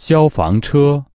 消防车。